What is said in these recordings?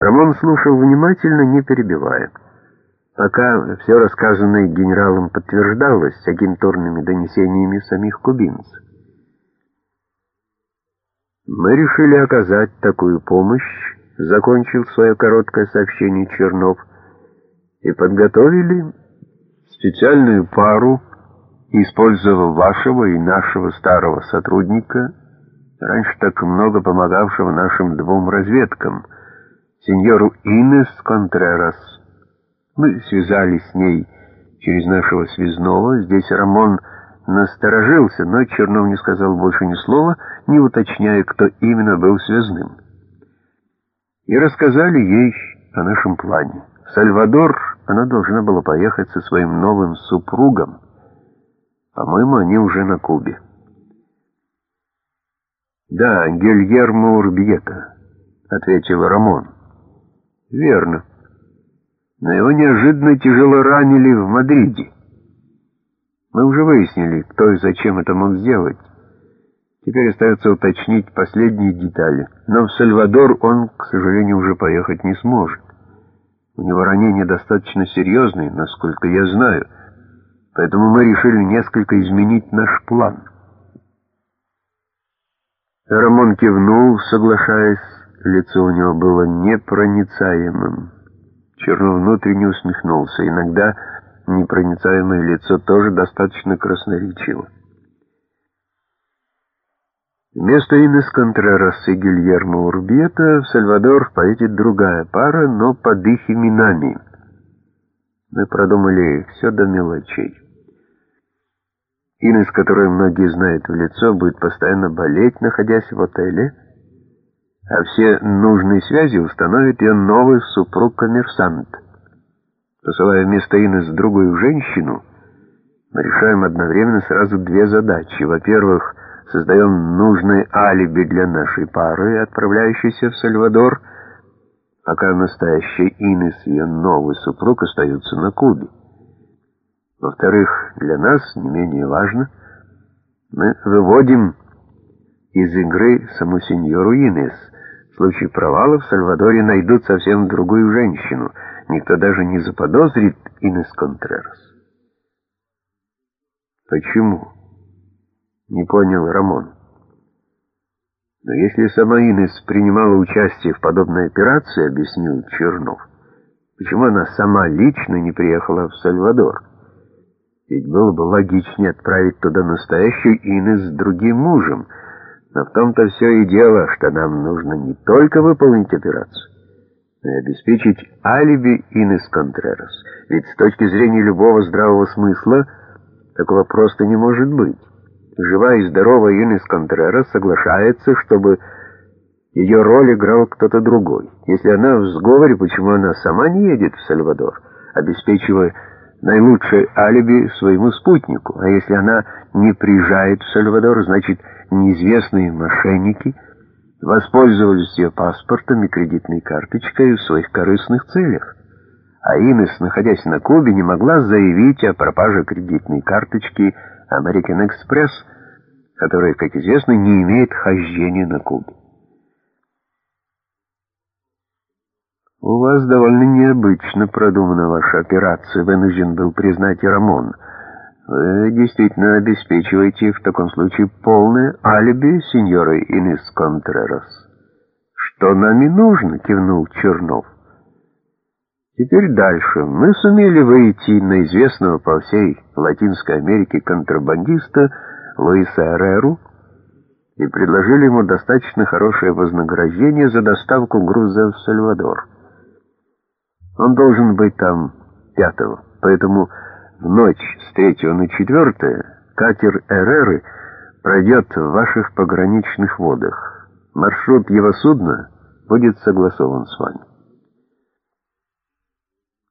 Рамон слушал внимательно, не перебивая. Пока все рассказанное генералом подтверждалось агентурными донесениями самих кубинцев. Мы решили оказать такую помощь, закончил свое короткое сообщение Чернов, и подготовили специальную пару, использовав вашего и нашего старого сотрудника, раньше так много помогавшего нашим двум разведкам, сеньору Инес Контрерас. Мы связались с ней через нашего связного, здесь Рамон насторожился, но Чернов не сказал больше ни слова, не уточняя, кто именно был связным. И рассказали ей о нашем плане. В Сальвадор она должна была поехать со своим новым супругом. По-моему, они уже на Кубе. «Да, Гильермо Урбьета», — ответил Рамон. «Верно. Но его неожиданно тяжело ранили в Мадриде. Мы уже выяснили, кто и зачем это мог сделать. Теперь остается уточнить последние детали. Но в Сальвадор он, к сожалению, уже поехать не сможет. У него ранение достаточно серьезное, насколько я знаю. Поэтому мы решили несколько изменить наш план. Рамон кивнул, соглашаясь. Лицо у него было непроницаемым. Черно внутренне усмехнулся. Иногда непроницаемое лицо тоже достаточно красноречиво. Вместо Инес Контрерас и Гильермо Урбьета в Сальвадор поедет другая пара, но под их именами. Мы продумали все до мелочей. Инес, которую многие знают в лицо, будет постоянно болеть, находясь в отеле, а все нужные связи установит ее новый супруг-коммерсант — Посылая вместо Инес другую женщину, мы решаем одновременно сразу две задачи. Во-первых, создаем нужное алиби для нашей пары, отправляющейся в Сальвадор, пока настоящая Инес и ее новый супруг остаются на Кубе. Во-вторых, для нас, не менее важно, мы выводим из игры саму сеньору Инес. В случае провала в Сальвадоре найдут совсем другую женщину — никто даже не заподозрит Инес Контрерас. Почему? Не понял Рамон. Но если сама Инес принимала участие в подобной операции, объяснил Чернов, почему она сама лично не приехала в Сальвадор? Ведь было бы логичнее отправить туда настоящую Инес с другим мужем, но в том-то все и дело, что нам нужно не только выполнить операцию, и обеспечить алиби Инес Контрерас. Ведь с точки зрения любого здравого смысла такого просто не может быть. Живая и здоровая Инес Контрерас соглашается, чтобы ее роль играл кто-то другой. Если она в сговоре, почему она сама не едет в Сальвадор, обеспечивая наилучшее алиби своему спутнику? А если она не приезжает в Сальвадор, значит, неизвестные мошенники — воспользовались ее паспортом и кредитной карточкой в своих корыстных целях. А Инес, находясь на Кубе, не могла заявить о пропаже кредитной карточки American Express, которая, как известно, не имеет хождения на Кубе. «У вас довольно необычно продумана ваша операция», — вынужден был признать и Рамон — вы действительно обеспечиваете в таком случае полное алиби сеньоры Инес Контрерас. Что нам и нужно, кивнул Чернов. Теперь дальше. Мы сумели выйти на известного по всей Латинской Америке контрабандиста Луиса Эреру и предложили ему достаточно хорошее вознаграждение за доставку груза в Сальвадор. Он должен быть там пятого, поэтому в ночь с 3 на 4 катер Эреры пройдет в ваших пограничных водах. Маршрут его судна будет согласован с вами.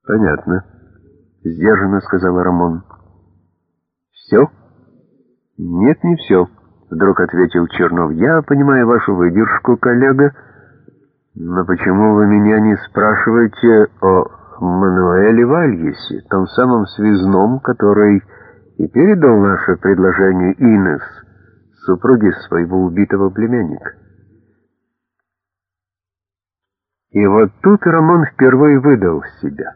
Понятно, сдержанно сказал Рамон. Все? Нет, не все, вдруг ответил Чернов. Я понимаю вашу выдержку, коллега, но почему вы меня не спрашиваете о Мануэле Вальесе, том самом связном, который и передал наше предложение Инес, супруге своего убитого племянника. И вот тут Рамон впервые выдал себя.